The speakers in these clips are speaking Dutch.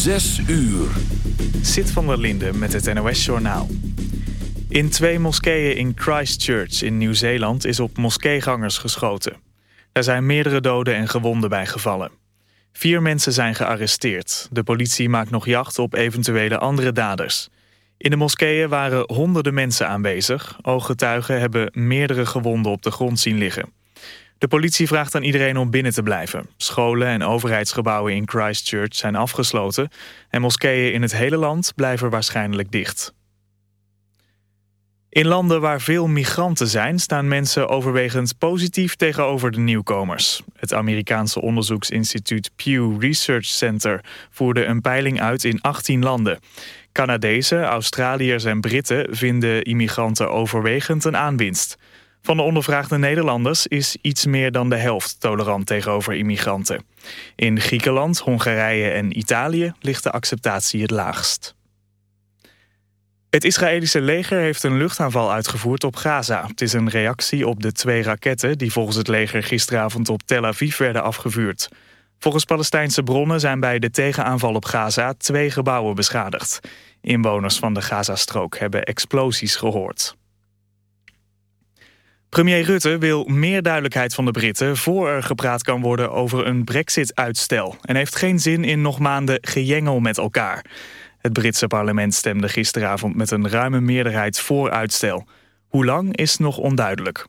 Zes uur. Zit van der Linde met het NOS-journaal. In twee moskeeën in Christchurch in Nieuw-Zeeland is op moskeegangers geschoten. Er zijn meerdere doden en gewonden bij gevallen. Vier mensen zijn gearresteerd. De politie maakt nog jacht op eventuele andere daders. In de moskeeën waren honderden mensen aanwezig. Ooggetuigen hebben meerdere gewonden op de grond zien liggen. De politie vraagt aan iedereen om binnen te blijven. Scholen en overheidsgebouwen in Christchurch zijn afgesloten... en moskeeën in het hele land blijven waarschijnlijk dicht. In landen waar veel migranten zijn... staan mensen overwegend positief tegenover de nieuwkomers. Het Amerikaanse onderzoeksinstituut Pew Research Center... voerde een peiling uit in 18 landen. Canadezen, Australiërs en Britten vinden immigranten overwegend een aanwinst... Van de ondervraagde Nederlanders is iets meer dan de helft tolerant tegenover immigranten. In Griekenland, Hongarije en Italië ligt de acceptatie het laagst. Het Israëlische leger heeft een luchtaanval uitgevoerd op Gaza. Het is een reactie op de twee raketten die volgens het leger gisteravond op Tel Aviv werden afgevuurd. Volgens Palestijnse bronnen zijn bij de tegenaanval op Gaza twee gebouwen beschadigd. Inwoners van de Gazastrook hebben explosies gehoord. Premier Rutte wil meer duidelijkheid van de Britten... voor er gepraat kan worden over een brexit-uitstel... en heeft geen zin in nog maanden gejengel met elkaar. Het Britse parlement stemde gisteravond met een ruime meerderheid voor uitstel. Hoe lang is nog onduidelijk.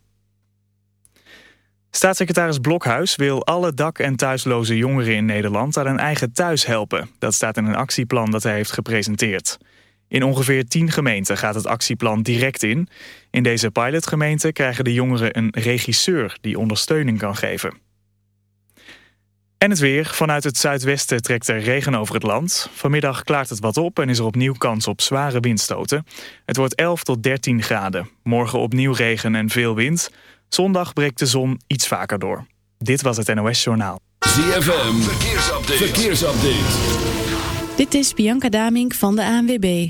Staatssecretaris Blokhuis wil alle dak- en thuisloze jongeren in Nederland... aan een eigen thuis helpen. Dat staat in een actieplan dat hij heeft gepresenteerd. In ongeveer 10 gemeenten gaat het actieplan direct in. In deze pilotgemeente krijgen de jongeren een regisseur die ondersteuning kan geven. En het weer. Vanuit het zuidwesten trekt er regen over het land. Vanmiddag klaart het wat op en is er opnieuw kans op zware windstoten. Het wordt 11 tot 13 graden. Morgen opnieuw regen en veel wind. Zondag breekt de zon iets vaker door. Dit was het NOS Journaal. ZFM. Verkeersupdate. Verkeersupdate. Dit is Bianca Damink van de ANWB.